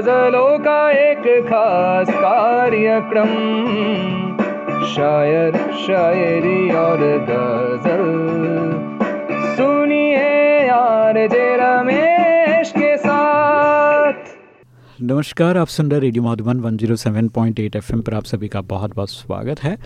गजलों का एक खास कार्यक्रम। शायर, शायरी और गज़ल। सुनिए यार जे रमेश के साथ। नमस्कार, आप सुन रहे रेडियो मधुबन 107.8 एफएम पर आप सभी का बहुत बहुत स्वागत है।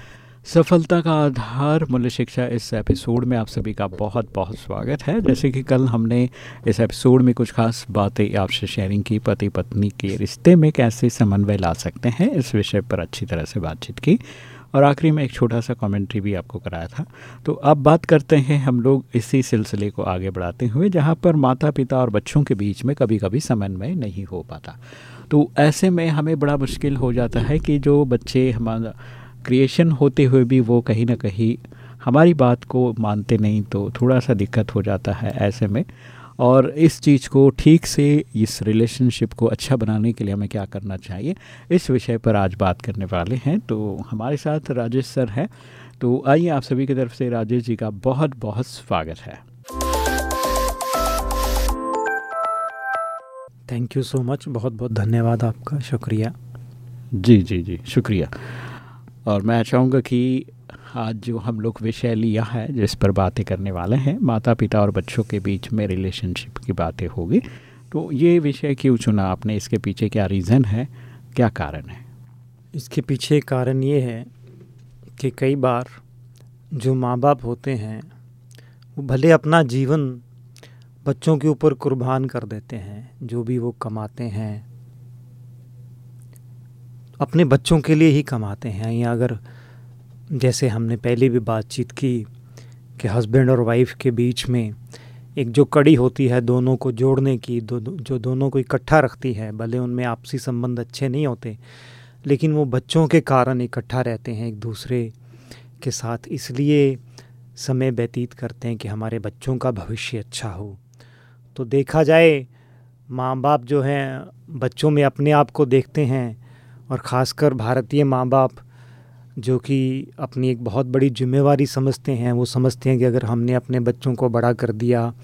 सफलता का आधार मूल्य शिक्षा इस एपिसोड में आप सभी का बहुत बहुत स्वागत है। जैसे कि कल हमने इस एपिसोड में कुछ खास बातें आपसे शेयरिंग की पति पत्नी के रिश्ते में कैसे समन्वय ला सकते हैं, इस विषय पर अच्छी तरह से बातचीत की। और आखिरी में एक छोटा सा कमेंट्री भी आपको कराया था। तो अब बात करते हैं हम लोग इसी सिलसिले को आगे बढ़ाते हुए, जहाँ पर माता पिता और बच्चों के बीच में कभी कभी समन्वय नहीं हो पाता। तो ऐसे में हमें बड़ा मुश्किल हो जाता है कि जो बच्चे हमारा क्रिएशन होते हुए भी वो कहीं ना कहीं हमारी बात को मानते नहीं तो थोड़ा सा दिक्कत हो जाता है ऐसे में। और इस चीज़ को ठीक से इस रिलेशनशिप को अच्छा बनाने के लिए हमें क्या करना चाहिए इस विषय पर आज बात करने वाले हैं। तो हमारे साथ राजेश सर हैं। तो आइए आप सभी की तरफ़ से राजेश जी का बहुत बहुत स्वागत है। थैंक यू सो मच बहुत बहुत धन्यवाद आपका। शुक्रिया। जी जी जी। शुक्रिया। और मैं चाहूँगा कि आज जो हम लोग विषय लिया है, जिस पर बातें करने वाले हैं माता पिता और बच्चों के बीच में रिलेशनशिप की बातें होगी। तो ये विषय क्यों चुना आपने? इसके पीछे क्या रीज़न है? क्या कारण है? इसके पीछे कारण ये है कि कई बार जो माँ बाप होते हैं, वो भले अपना जीवन बच्चों के ऊपर कुर्बान कर देते हैं, जो भी वो कमाते हैं अपने बच्चों के लिए ही कमाते हैं या अगर जैसे हमने पहले भी बातचीत की कि हस्बैंड और वाइफ के बीच में एक जो कड़ी होती है दोनों को जोड़ने की दो, जो दोनों को इकट्ठा रखती है भले उनमें आपसी संबंध अच्छे नहीं होते लेकिन वो बच्चों के कारण इकट्ठा रहते हैं एक दूसरे के साथ इसलिए समय व्यतीत करते हैं कि हमारे बच्चों का भविष्य अच्छा हो। तो देखा जाए माँ बाप जो हैं बच्चों में अपने आप को देखते हैं और ख़ासकर भारतीय माँ बाप जो कि अपनी एक बहुत बड़ी जिम्मेवारी समझते हैं, वो समझते हैं कि अगर हमने अपने बच्चों को बड़ा कर दिया,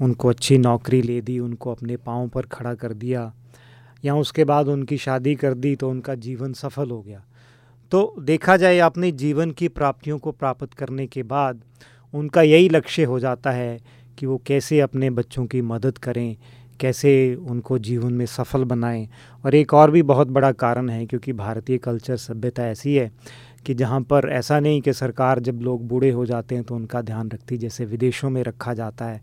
उनको अच्छी नौकरी ले दी, उनको अपने पाँव पर खड़ा कर दिया, या उसके बाद उनकी शादी कर दी तो उनका जीवन सफल हो गया। तो देखा जाए अपने जीवन की प्राप्तियों को प्राप्त करने के बाद, उनका यही लक्ष्य हो जाता है कि वो कैसे अपने बच्चों की मदद करें कैसे उनको जीवन में सफल बनाएँ। और एक और भी बहुत बड़ा कारण है, क्योंकि भारतीय कल्चर सभ्यता ऐसी है कि जहाँ पर ऐसा नहीं कि सरकार जब लोग बूढ़े हो जाते हैं तो उनका ध्यान रखती, जैसे विदेशों में रखा जाता है।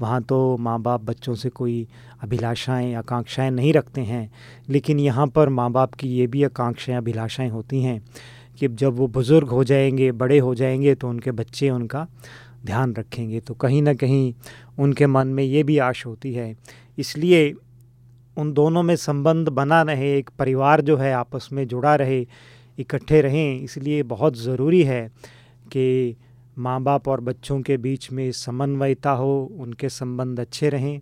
वहाँ तो माँ बाप बच्चों से कोई अभिलाषाएँ, आकांक्षाएँ नहीं रखते हैं, लेकिन यहाँ पर माँ बाप की ये भी आकांक्षाएँ, अभिलाषाएँ होती हैं कि जब वो बुज़ुर्ग हो जाएँगे, बड़े हो जाएँगे तो उनके बच्चे उनका ध्यान रखेंगे। तो कहीं ना कहीं उनके मन में ये भी आश होती है। इसलिए उन दोनों में संबंध बना रहे, एक परिवार जो है आपस में जुड़ा रहे, इकट्ठे रहें, इसलिए बहुत ज़रूरी है कि माँ बाप और बच्चों के बीच में समन्वयता हो, उनके संबंध अच्छे रहें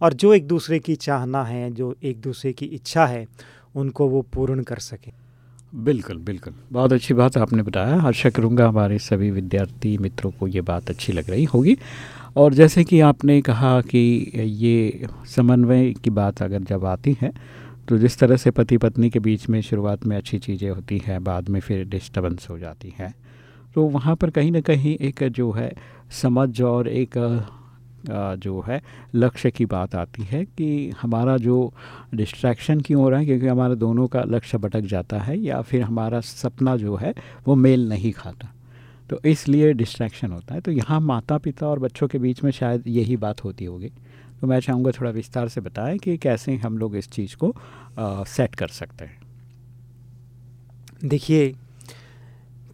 और जो एक दूसरे की चाहना है, जो एक दूसरे की इच्छा है, उनको वो पूर्ण कर सकें। बिल्कुल बिल्कुल। बहुत अच्छी बात आपने बताया। आशा करूँगा हमारे सभी विद्यार्थी मित्रों को ये बात अच्छी लग रही होगी। और जैसे कि आपने कहा कि ये समन्वय की बात अगर जब आती है तो जिस तरह से पति पत्नी के बीच में शुरुआत में अच्छी चीज़ें होती हैं, बाद में फिर डिस्टर्बेंस हो जाती हैं तो वहाँ पर कहीं ना कहीं एक जो है, समझ और एक जो है लक्ष्य की बात आती है कि हमारा जो डिस्ट्रैक्शन क्यों हो रहा है क्योंकि हमारा दोनों का लक्ष्य भटक जाता है या फिर हमारा सपना जो है वो मेल नहीं खाता। तो इसलिए डिस्ट्रैक्शन होता है। तो यहाँ माता पिता और बच्चों के बीच में शायद यही बात होती होगी। तो मैं चाहूँगा थोड़ा विस्तार से बताएँ कि कैसे हम लोग इस चीज़ को आ, सेट कर सकते हैं। देखिए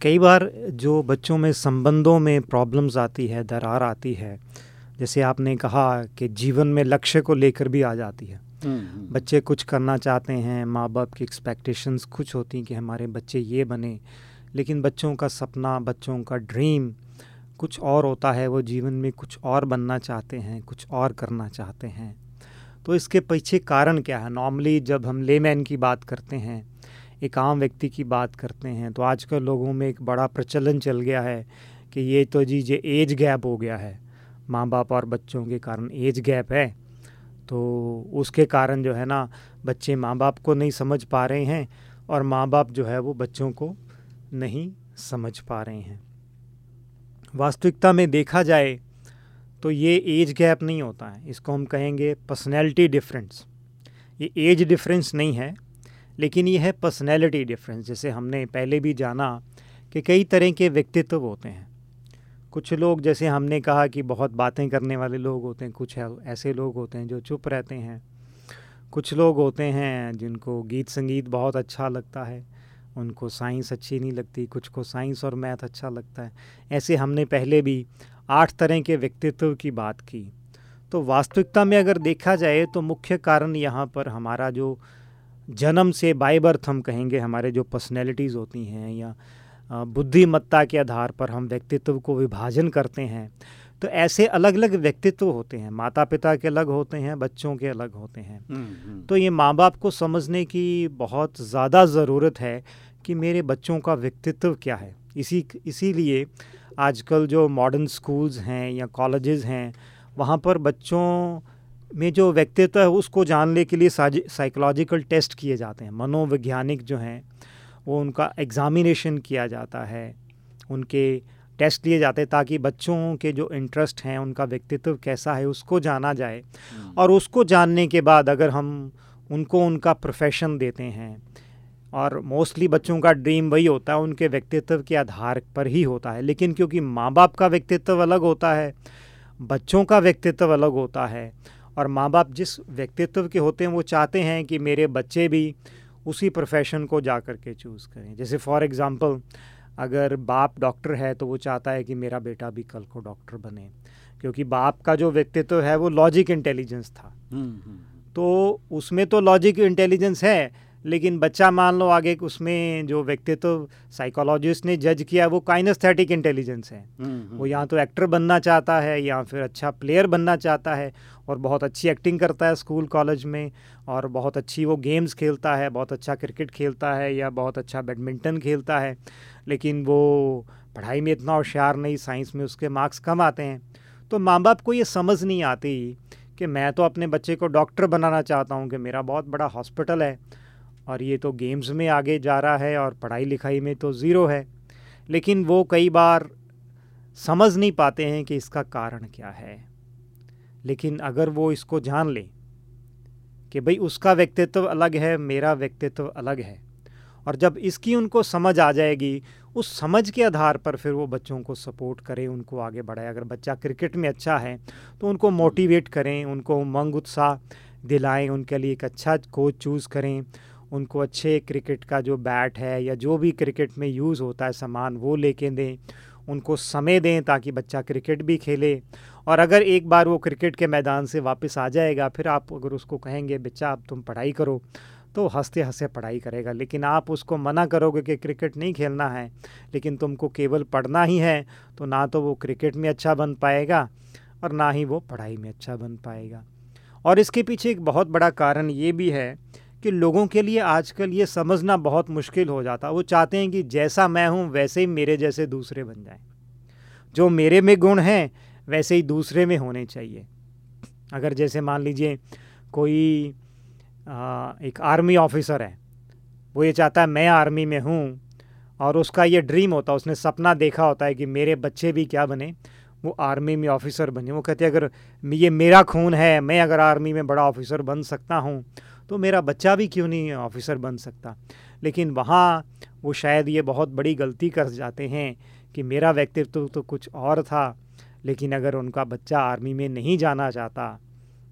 कई बार जो बच्चों में संबंधों में प्रॉब्लम्स आती है दरार आती है जैसे आपने कहा कि जीवन में लक्ष्य को लेकर भी आ जाती है। हम्म, हम्म। बच्चे कुछ करना चाहते हैं माँ बाप की एक्सपेक्टेशंस कुछ होती हैं कि हमारे बच्चे ये बने लेकिन बच्चों का सपना बच्चों का ड्रीम कुछ और होता है वो जीवन में कुछ और बनना चाहते हैं कुछ और करना चाहते हैं। तो इसके पीछे कारण क्या है? नॉर्मली जब हम लेमैन की बात करते हैं एक आम व्यक्ति की बात करते हैं तो आजकल लोगों में एक बड़ा प्रचलन चल गया है कि ये तो जी ये एज गैप हो गया है। माँ बाप और बच्चों के कारण एज गैप है तो उसके कारण जो है ना, बच्चे माँ बाप को नहीं समझ पा रहे हैं और माँ बाप जो है वो बच्चों को नहीं समझ पा रहे हैं। वास्तविकता में देखा जाए तो ये एज गैप नहीं होता है। इसको हम कहेंगे पर्सनैलिटी डिफरेंस ये एज डिफरेंस नहीं है, लेकिन ये है पर्सनैलिटी डिफरेंस जैसे हमने पहले भी जाना कि कई तरह के व्यक्तित्व होते हैं। कुछ लोग, जैसे हमने कहा कि बहुत बातें करने वाले लोग होते हैं, कुछ ऐसे लोग होते हैं जो चुप रहते हैं। कुछ लोग होते हैं जिनको गीत संगीत बहुत अच्छा लगता है, उनको साइंस अच्छी नहीं लगती, कुछ को साइंस और मैथ अच्छा लगता है। ऐसे हमने पहले भी आठ तरह के व्यक्तित्व की बात की। तो वास्तविकता में अगर देखा जाए तो मुख्य कारण यहाँ पर हमारा जो जन्म से बाय बर्थ हम कहेंगे, हमारे जो पर्सनैलिटीज़ होती हैं या बुद्धिमत्ता के आधार पर हम व्यक्तित्व को विभाजन करते हैं। तो ऐसे अलग अलग व्यक्तित्व होते हैं। माता पिता के अलग होते हैं बच्चों के अलग होते हैं। हम्म, हम्म। तो ये माँ बाप को समझने की बहुत ज़्यादा ज़रूरत है कि मेरे बच्चों का व्यक्तित्व क्या है। इसी इसीलिए आजकल जो मॉडर्न स्कूल्स हैं या कॉलेजेस हैं वहाँ पर बच्चों में जो व्यक्तित्व है उसको जानने के लिए साइकोलॉजिकल टेस्ट किए जाते हैं। मनोवैज्ञानिक जो हैं वो उनका एग्ज़ामिनेशन किया जाता है। उनके टेस्ट लिए जाते हैं ताकि बच्चों के जो इंटरेस्ट हैं उनका व्यक्तित्व कैसा है उसको जाना जाए। हम्म। और उसको जानने के बाद अगर हम उनको उनका प्रोफेशन देते हैं और मोस्टली बच्चों का ड्रीम वही होता है उनके व्यक्तित्व के आधार पर ही होता है। लेकिन क्योंकि माँ बाप का व्यक्तित्व अलग होता है बच्चों का व्यक्तित्व अलग होता है और माँ बाप जिस व्यक्तित्व के होते हैं वो चाहते हैं कि मेरे बच्चे भी उसी प्रोफेशन को जा कर के चूज़ करें जैसे फॉर एग्ज़ाम्पल अगर बाप डॉक्टर है तो वो चाहता है कि मेरा बेटा भी कल को डॉक्टर बने क्योंकि बाप का जो व्यक्तित्व है वो लॉजिक इंटेलिजेंस था हम्म, हम्म, हम्म। तो उसमें तो लॉजिक इंटेलिजेंस है लेकिन बच्चा मान लो आगे उसमें जो व्यक्तित्व साइकोलॉजिस्ट ने जज किया वो काइनस्थेटिक इंटेलिजेंस है। वो यहाँ तो एक्टर बनना चाहता है या फिर अच्छा प्लेयर बनना चाहता है और बहुत अच्छी एक्टिंग करता है स्कूल कॉलेज में और बहुत अच्छी वो गेम्स खेलता है, बहुत अच्छा क्रिकेट खेलता है या बहुत अच्छा बैडमिंटन खेलता है। लेकिन वो पढ़ाई में इतना होशियार नहीं साइंस में उसके मार्क्स कम आते हैं। तो माँ बाप को ये समझ नहीं आती कि मैं तो अपने बच्चे को डॉक्टर बनाना चाहता हूँ कि मेरा बहुत बड़ा हॉस्पिटल है और ये तो गेम्स में आगे जा रहा है और पढ़ाई लिखाई में तो ज़ीरो है। लेकिन वो कई बार समझ नहीं पाते हैं कि इसका कारण क्या है। लेकिन अगर वो इसको जान ले कि भाई उसका व्यक्तित्व अलग है, मेरा व्यक्तित्व अलग है, और जब इसकी उनको समझ आ जाएगी, उस समझ के आधार पर फिर वो बच्चों को सपोर्ट करें, उनको आगे बढ़ाएँ। अगर बच्चा क्रिकेट में अच्छा है तो उनको मोटिवेट करें, उनको उमंग, उत्साह दिलाएँ, उनके लिए एक अच्छा कोच चूज़ करें, उनको अच्छे क्रिकेट का जो बैट है या जो भी क्रिकेट में यूज़ होता है सामान, वो लेके दें, उनको समय दें ताकि बच्चा क्रिकेट भी खेले और अगर एक बार वो क्रिकेट के मैदान से वापस आ जाएगा, फिर आप अगर उसको कहेंगे, बच्चा, अब तुम पढ़ाई करो तो हँसते हँसते पढ़ाई करेगा। लेकिन आप उसको मना करोगे कि क्रिकेट नहीं खेलना है, लेकिन तुमको केवल पढ़ना ही है तो ना तो वो क्रिकेट में अच्छा बन पाएगा और ना ही वो पढ़ाई में अच्छा बन पाएगा। और इसके पीछे एक बहुत बड़ा कारण ये भी है कि लोगों के लिए आजकल ये समझना बहुत मुश्किल हो जाता। वो चाहते हैं कि जैसा मैं हूँ, वैसे ही मेरे जैसे दूसरे बन जाएँ। जो मेरे में गुण हैं वैसे ही दूसरे में होने चाहिए। अगर जैसे मान लीजिए कोई आ, एक आर्मी ऑफिसर है वो ये चाहता है मैं आर्मी में हूँ और उसका ये ड्रीम होता है उसने सपना देखा होता है कि मेरे बच्चे भी क्या बने वो आर्मी में ऑफिसर बने। वो कहते हैं अगर ये मेरा खून है मैं अगर आर्मी में बड़ा ऑफिसर बन सकता हूँ तो मेरा बच्चा भी क्यों नहीं ऑफिसर बन सकता? लेकिन वहाँ वो शायद ये बहुत बड़ी गलती कर जाते हैं कि मेरा व्यक्तित्व तो कुछ और था। लेकिन अगर उनका बच्चा आर्मी में नहीं जाना चाहता,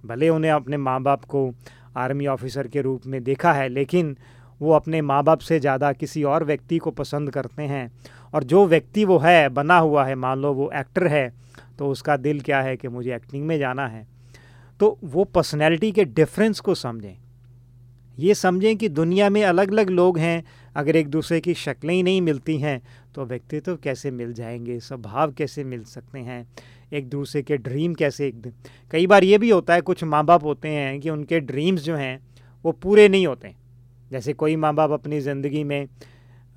भले उन्हें अपने माँ बाप को आर्मी ऑफिसर के रूप में देखा है, लेकिन वो अपने माँ बाप से ज़्यादा किसी और व्यक्ति को पसंद करते हैं, और जो व्यक्ति वो है, बना हुआ है, मान लो वो एक्टर है तो उसका दिल क्या है कि मुझे एक्टिंग में जाना है? तो वो पर्सनैलिटी के डिफरेंस को समझें। ये समझें कि दुनिया में अलग अलग लोग हैं, अगर एक दूसरे की शक्लें ही नहीं मिलती हैं तो व्यक्तित्व तो कैसे मिल जाएँगे, स्वभाव कैसे मिल सकते हैं, एक दूसरे के ड्रीम कैसे एक कई बार ये भी होता है, कुछ माँ बाप होते हैं कि उनके ड्रीम्स जो हैं, वो पूरे नहीं होते। जैसे कोई माँ बाप अपनी ज़िंदगी में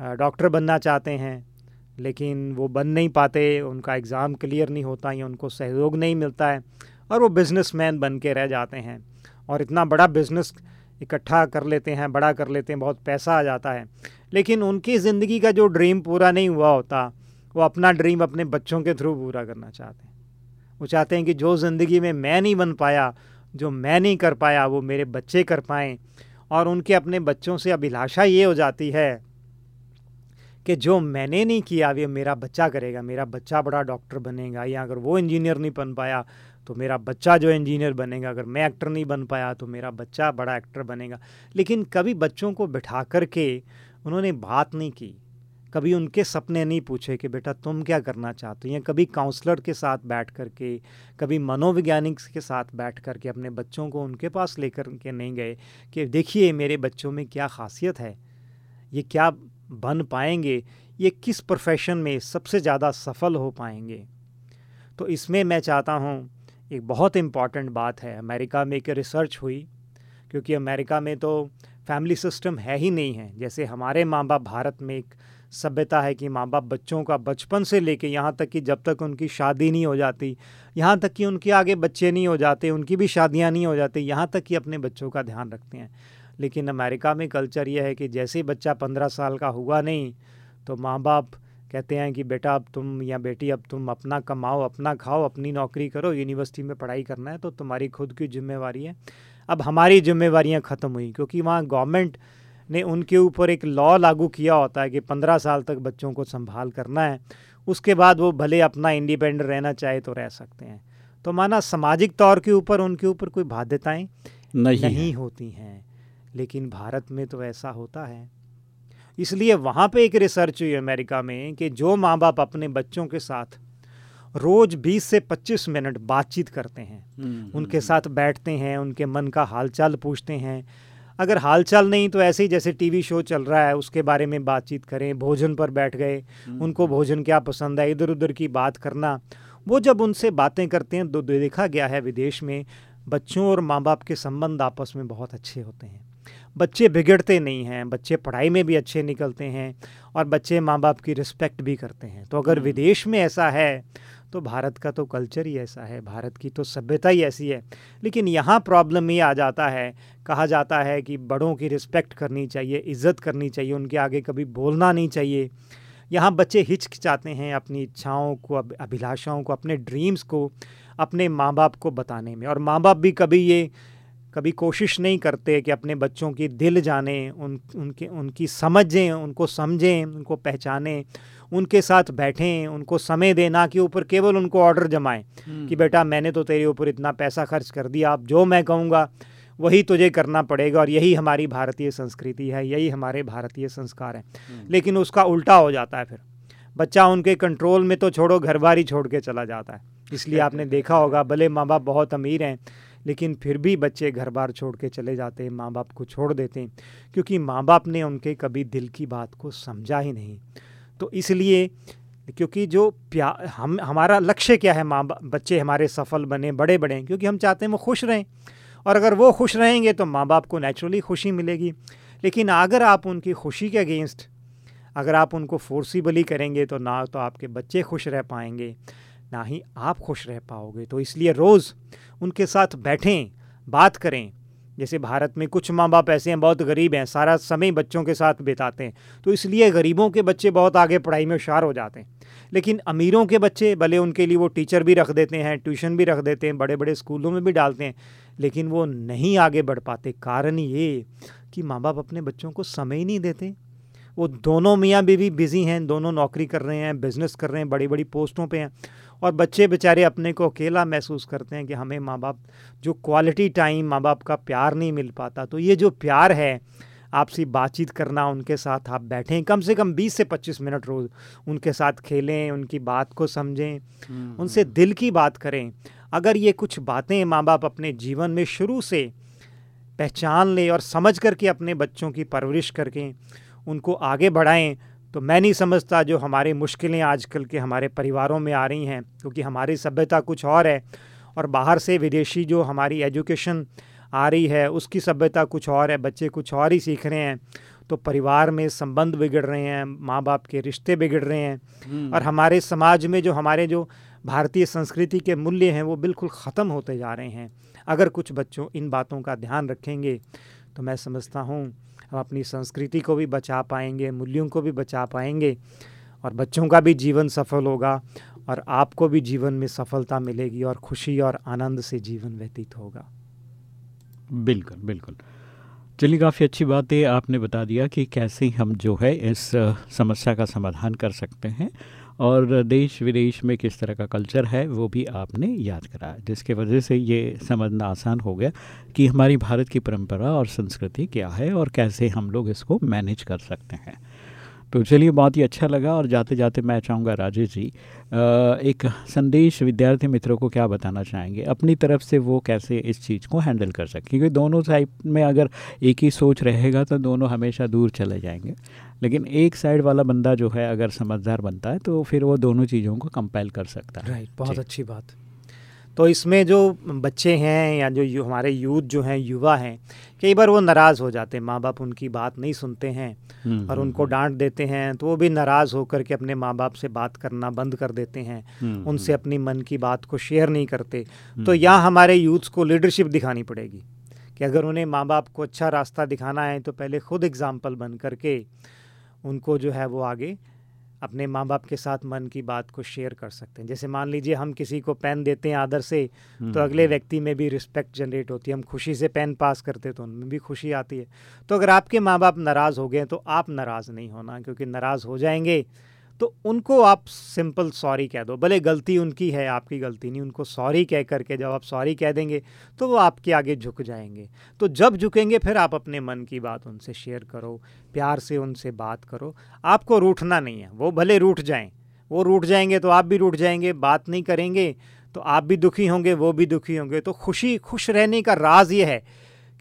डॉक्टर बनना चाहते हैं, लेकिन वो बन नहीं पाते, उनका एग्ज़ाम क्लियर नहीं होता, या उनको सहयोग नहीं मिलता है, और वो बिज़नेसमैन बन के रह जाते हैं। और इतना बड़ा बिज़नेस इकट्ठा कर लेते हैं, बड़ा कर लेते हैं, बहुत पैसा आ जाता है। लेकिन उनकी ज़िंदगी का जो ड्रीम पूरा नहीं हुआ होता, वो अपना ड्रीम अपने बच्चों के थ्रू पूरा करना चाहते हैं। वो चाहते हैं कि जो ज़िंदगी में मैं नहीं बन पाया, जो मैं नहीं कर पाया, वो मेरे बच्चे कर पाएँ। और उनके अपने बच्चों से अभिलाषा ये हो जाती है कि जो मैंने नहीं किया, वो मेरा बच्चा करेगा, मेरा बच्चा बड़ा डॉक्टर बनेगा, या अगर वो इंजीनियर नहीं बन पाया तो मेरा बच्चा जो इंजीनियर बनेगा, अगर मैं एक्टर नहीं बन पाया तो मेरा बच्चा बड़ा एक्टर बनेगा। लेकिन कभी बच्चों को बिठा कर के उन्होंने बात नहीं की, कभी उनके सपने नहीं पूछे कि, बेटा, तुम क्या करना चाहते हो? या कभी काउंसलर के साथ बैठ कर के कभी मनोवैज्ञानिक के साथ बैठ कर के अपने बच्चों को उनके पास लेकर के नहीं गए कि, देखिए, मेरे बच्चों में क्या खासियत है? ये क्या बन पाएँगे? ये किस प्रोफेशन में सबसे ज़्यादा सफल हो पाएँगे? तो इसमें मैं चाहता हूँ एक बहुत इंपॉर्टेंट बात है। अमेरिका में एक रिसर्च हुई, क्योंकि अमेरिका में तो फैमिली सिस्टम है ही नहीं है। जैसे हमारे माँ बाप भारत में एक सभ्यता है कि माँ बाप बच्चों का बचपन से लेके यहाँ तक कि जब तक उनकी शादी नहीं हो जाती, यहाँ तक कि उनके आगे बच्चे नहीं हो जाते, उनकी भी शादियाँ नहीं हो जाती, यहाँ तक कि अपने बच्चों का ध्यान रखते हैं। लेकिन अमेरिका में कल्चर यह है कि जैसे ही बच्चा पंद्रह साल का हुआ नहीं तो माँ बाप कहते हैं कि बेटा अब तुम या बेटी अब तुम अपना कमाओ अपना खाओ अपनी नौकरी करो यूनिवर्सिटी में पढ़ाई करना है तो तुम्हारी खुद की जिम्मेवारी है। अब हमारी जिम्मेवारियाँ ख़त्म हुई क्योंकि वहाँ गवर्नमेंट ने उनके ऊपर एक लॉ लागू किया होता है कि पंद्रह साल तक बच्चों को संभाल करना है। उसके बाद वो भले अपना इंडिपेंडेंट रहना चाहे तो रह सकते हैं। तो माना सामाजिक तौर के ऊपर उनके ऊपर कोई बाध्यताएँ नहीं, नहीं है। होती हैं लेकिन भारत में तो ऐसा होता है। इसलिए वहाँ पे एक रिसर्च हुई अमेरिका में कि जो माँ बाप अपने बच्चों के साथ रोज 20 से 25 मिनट बातचीत करते हैं हम्म, उनके हम्म। साथ बैठते हैं उनके मन का हालचाल पूछते हैं अगर हालचाल नहीं तो ऐसे ही जैसे टीवी शो चल रहा है उसके बारे में बातचीत करें भोजन पर बैठ गए हम्म। उनको भोजन क्या पसंद है इधर उधर की बात करना वो जब उनसे बातें करते हैं तो देखा गया है विदेश में बच्चों और माँ बाप के संबंध आपस में बहुत अच्छे होते हैं बच्चे बिगड़ते नहीं हैं बच्चे पढ़ाई में भी अच्छे निकलते हैं और बच्चे माँ बाप की रिस्पेक्ट भी करते हैं। तो अगर हम्म। विदेश में ऐसा है तो भारत का तो कल्चर ही ऐसा है भारत की तो सभ्यता ही ऐसी है। लेकिन यहाँ प्रॉब्लम ये आ जाता है कहा जाता है कि बड़ों की रिस्पेक्ट करनी चाहिए इज़्ज़त करनी चाहिए उनके आगे कभी बोलना नहीं चाहिए। यहाँ बच्चे हिचकिचाते हैं अपनी इच्छाओं को अभिलाषाओं को अपने ड्रीम्स को अपने माँ बाप को बताने में। और माँ बाप भी कभी ये कभी कोशिश नहीं करते कि अपने बच्चों की दिल जाने उन उनके उनकी समझें उनको समझें उनको पहचानें उनके साथ बैठें उनको समय दें ना कि ऊपर केवल उनको ऑर्डर जमाएँ कि हम्म। बेटा मैंने तो तेरे ऊपर इतना पैसा खर्च कर दिया आप जो मैं कहूँगा वही तुझे करना पड़ेगा और यही हमारी भारतीय संस्कृति है यही हमारे भारतीय संस्कार हैं हम्म। लेकिन उसका उल्टा हो जाता है फिर बच्चा उनके कंट्रोल में तो छोड़ो घर बार ही छोड़ के चला जाता है इसलिए आपने देखा होगा भले माँ बाप बहुत अमीर हैं लेकिन फिर भी बच्चे घर बार छोड़ के चले जाते हैं माँ बाप को छोड़ देते हैं, क्योंकि माँ बाप ने उनके कभी दिल की बात को समझा ही नहीं। तो इसलिए, क्योंकि जो प्या, हम, हमारा लक्ष्य क्या है माँ बच्चे हमारे सफल बने बड़े बड़े क्योंकि हम चाहते हैं वो खुश रहें। और अगर वो खुश रहेंगे तो माँ बाप को नेचुरली खुशी मिलेगी। लेकिन अगर आप उनकी खुशी के अगेंस्ट अगर आप उनको फोर्सिबली करेंगे तो ना तो आपके बच्चे खुश रह पाएँगे। ना ही आप खुश रह पाओगे। तो इसलिए रोज़ उनके साथ बैठें, बात करें। जैसे भारत में कुछ माँ बाप ऐसे हैं, बहुत गरीब हैं, सारा समय बच्चों के साथ बिताते हैं। तो इसलिए गरीबों के बच्चे बहुत आगे पढ़ाई में होशार हो जाते हैं। लेकिन अमीरों के बच्चे, भले उनके लिए वो टीचर भी रख देते हैं, ट्यूशन भी रख देते हैं बड़े बड़े स्कूलों में भी डालते हैं, लेकिन वो नहीं आगे बढ़ पाते। कारण ये कि माँ बाप अपने बच्चों को समय ही नहीं देते। वो दोनों मियाँ बीवी बिज़ी हैं, दोनों नौकरी कर रहे हैं, बिज़नेस कर रहे हैं बड़ी बड़ी पोस्टों पर हैं। और बच्चे बेचारे अपने को अकेला महसूस करते हैं कि हमें माँ बाप जो क्वालिटी टाइम माँ बाप का प्यार नहीं मिल पाता तो ये जो प्यार है आपसी बातचीत करना उनके साथ आप बैठें कम से कम 20 से 25 मिनट रोज़ उनके साथ खेलें उनकी बात को समझें हम्म, उनसे। दिल की बात करें अगर ये कुछ बातें माँ बाप अपने जीवन में शुरू से पहचान लें और समझ करके अपने बच्चों की परवरिश करके उनको आगे बढ़ाएँ तो मैं नहीं समझता जो हमारी मुश्किलें आजकल के हमारे परिवारों में आ रही हैं क्योंकि हमारी सभ्यता कुछ और है और बाहर से विदेशी जो हमारी एजुकेशन आ रही है उसकी सभ्यता कुछ और है बच्चे कुछ और ही सीख रहे हैं तो परिवार में संबंध बिगड़ रहे हैं माँ बाप के रिश्ते बिगड़ रहे हैं हम्म। और हमारे समाज में जो हमारे जो भारतीय संस्कृति के मूल्य हैं वो बिल्कुल ख़त्म होते जा रहे हैं अगर कुछ बच्चों इन बातों का ध्यान रखेंगे तो मैं समझता हूँ हम अपनी संस्कृति को भी बचा पाएँगे, मूल्यों को भी बचा पाएँगे और बच्चों का भी जीवन सफल होगा और आपको भी जीवन में सफलता मिलेगी और खुशी और आनंद से जीवन व्यतीत होगा। बिल्कुल बिल्कुल। चलिए, काफ़ी अच्छी बात है आपने बता दिया कि कैसे हम जो है इस समस्या का समाधान कर सकते हैं। और देश विदेश में किस तरह का कल्चर है, वो भी आपने याद कराया जिसके वजह से ये समझना आसान हो गया कि हमारी भारत की परंपरा और संस्कृति क्या है और कैसे हम लोग इसको मैनेज कर सकते हैं। तो चलिए बहुत ही अच्छा लगा और जाते जाते मैं चाहूँगा राजेश जी एक संदेश विद्यार्थी मित्रों को क्या बताना चाहेंगे? अपनी तरफ़ से वो कैसे इस चीज़ को हैंडल कर सकें क्योंकि दोनों साइड में अगर एक ही सोच रहेगा तो दोनों हमेशा दूर चले जाएँगे। लेकिन एक साइड वाला बंदा जो है अगर समझदार बनता है तो फिर वो दोनों चीज़ों को कंपेल कर सकता है। राइट बहुत अच्छी बात। तो इसमें जो बच्चे हैं या जो यू, हमारे यूथ जो हैं युवा हैं कई बार वो नाराज़ हो जाते हैं। माँ बाप उनकी बात नहीं सुनते हैं हम्म, और हम्म, उनको हम्म। डांट देते हैं तो वो भी नाराज़ होकर के अपने माँ बाप से बात करना बंद कर देते हैं। उनसे अपनी मन की बात को शेयर नहीं करते। तो यहाँ हमारे यूथ्स को लीडरशिप दिखानी पड़ेगी कि अगर उन्हें माँ बाप को अच्छा रास्ता दिखाना है तो पहले खुद एग्ज़ाम्पल बन करके उनको जो है वो आगे अपने माँ बाप के साथ मन की बात को शेयर कर सकते हैं। जैसे मान लीजिए हम किसी को पेन देते हैं आदर से तो अगले हम्म। व्यक्ति में भी रिस्पेक्ट जनरेट होती है। हम खुशी से पेन पास करते तो उनमें भी खुशी आती है। तो अगर आपके माँ बाप नाराज़ हो गए तो आप नाराज़ नहीं होना क्योंकि नाराज़ हो जाएँगे। तो उनको आप सिंपल सॉरी कह दो। भले गलती उनकी है, आपकी गलती नहीं, उनको सॉरी कह करके जब आप सॉरी कह देंगे तो वो आपके आगे झुक जाएँगे। तो जब झुकेंगे, फिर आप अपने मन की बात उनसे शेयर करो, प्यार से उनसे बात करो। आपको रूठना नहीं है। वो भले रूठ जाएँ, वो रूठ जाएँगे तो आप भी रूठ जाएँगे, बात नहीं करेंगे तो आप भी दुखी होंगे, वो भी दुखी होंगे। तो खुशी, खुश रहने का राज ये है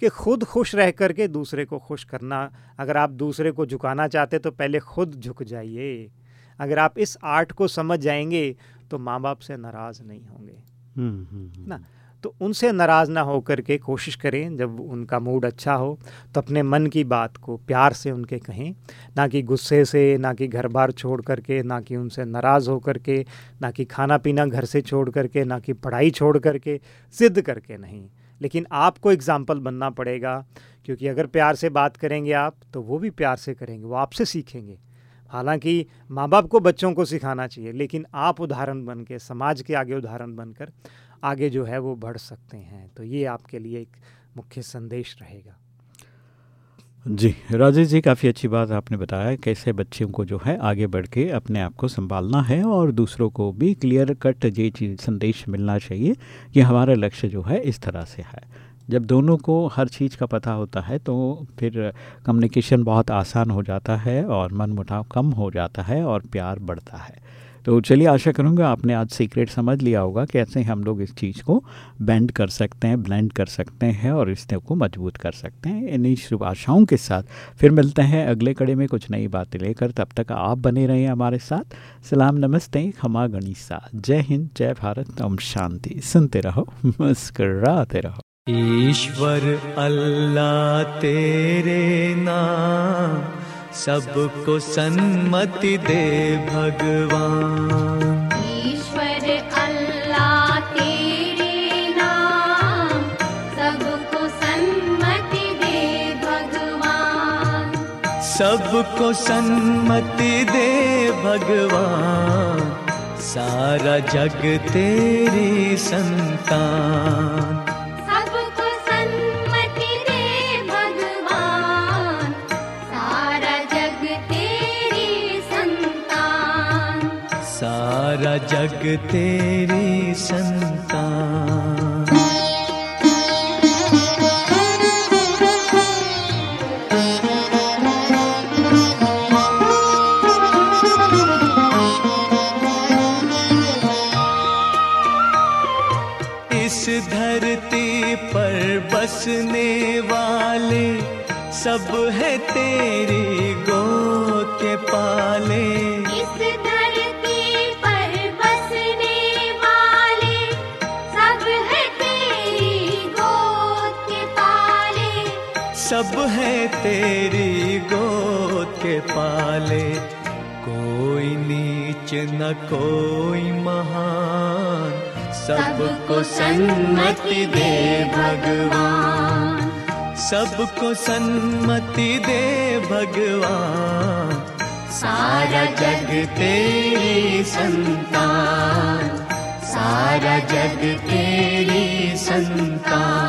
कि खुद खुश रह करके दूसरे को खुश करना। अगर आप दूसरे को झुकाना चाहते तो पहले खुद झुक जाइए। अगर आप इस आर्ट को समझ जाएँगे तो माँ बाप से नाराज़ नहीं होंगे। हम्म, हम्म, हम्म। ना? तो उनसे नाराज़ ना होकर के कोशिश करें जब उनका मूड अच्छा हो तो अपने मन की बात को प्यार से उनके कहें। ना कि गुस्से से ना कि घर बार छोड़ करके ना कि उनसे नाराज़ होकर के ना कि खाना पीना घर से छोड़ करके ना कि पढ़ाई छोड़ करके ज़िद्द करके नहीं। लेकिन आपको एग्ज़ाम्पल बनना पड़ेगा क्योंकि अगर प्यार से बात करेंगे आप तो वो भी प्यार से करेंगे वो आपसे सीखेंगे। हालाँकि माँ बाप को बच्चों को सिखाना चाहिए, लेकिन आप उदाहरण बन के समाज के आगे उदाहरण बनकर आगे जो है वो बढ़ सकते हैं। तो ये आपके लिए एक मुख्य संदेश रहेगा। जी, राजेश जी, काफ़ी अच्छी बात आपने बताया कैसे बच्चों को जो है आगे बढ़ के अपने आप को संभालना है और दूसरों को भी क्लियर कट ये चीज़, संदेश मिलना चाहिए कि हमारा लक्ष्य जो है इस तरह से है। जब दोनों को हर चीज़ का पता होता है तो फिर कम्युनिकेशन बहुत आसान हो जाता है और मन मुटाव कम हो जाता है और प्यार बढ़ता है। तो चलिए आशा करूँगा आपने आज सीक्रेट समझ लिया होगा कैसे हम लोग इस चीज़ को बेंड कर सकते हैं ब्लेंड कर सकते हैं और रिश्ते को मज़बूत कर सकते हैं। इन्हीं शुभ आशाओं के साथ फिर मिलते हैं अगले कड़े में कुछ नई बातें लेकर। तब तक आप बने रहें हमारे साथ। सलाम, नमस्ते, खमा गणिसा जय हिंद, जय भारत। ओम शांति। सुनते रहो, मुस्कराते रहो। ईश्वर अल्लाह तेरे नाम सबको सन्मति दे भगवान। ईश्वर अल्लाह तेरे नाम सबको सन्मति दे भगवान। सबको सन्मति दे भगवान सारा जग तेरी संतान। जग तेरी संतान। इस धरती पर बसने वाले सब है तेरी सब है तेरी गोद के पाले, कोई नीच न कोई महान, सबको सन्मति दे भगवान। सबको सन्मति दे भगवान, सारा जग तेरी संतान, सारा जग तेरी संतान।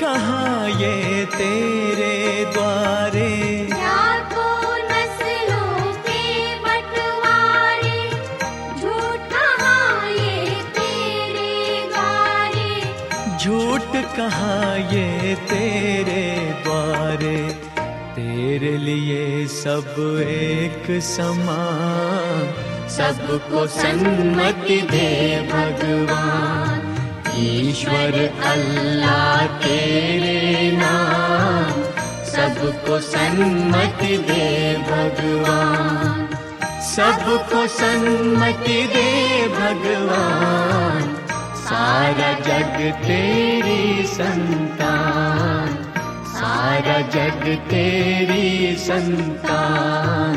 कहाँ ये तेरे द्वारे? झूठ कहाँ ये तेरे द्वारे? तेरे लिए सब एक समान सबको सन्मति दे भगवान। ईश्वर अल्लाह तेरे नाम सबको सन्मति दे भगवान। सबको सन्मति दे भगवान। सारा जग तेरी संतान सारा जग तेरी संतान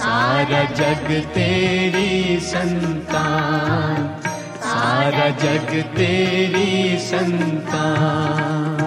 सारा जग तेरी संतान सारा जग तेरी संतान।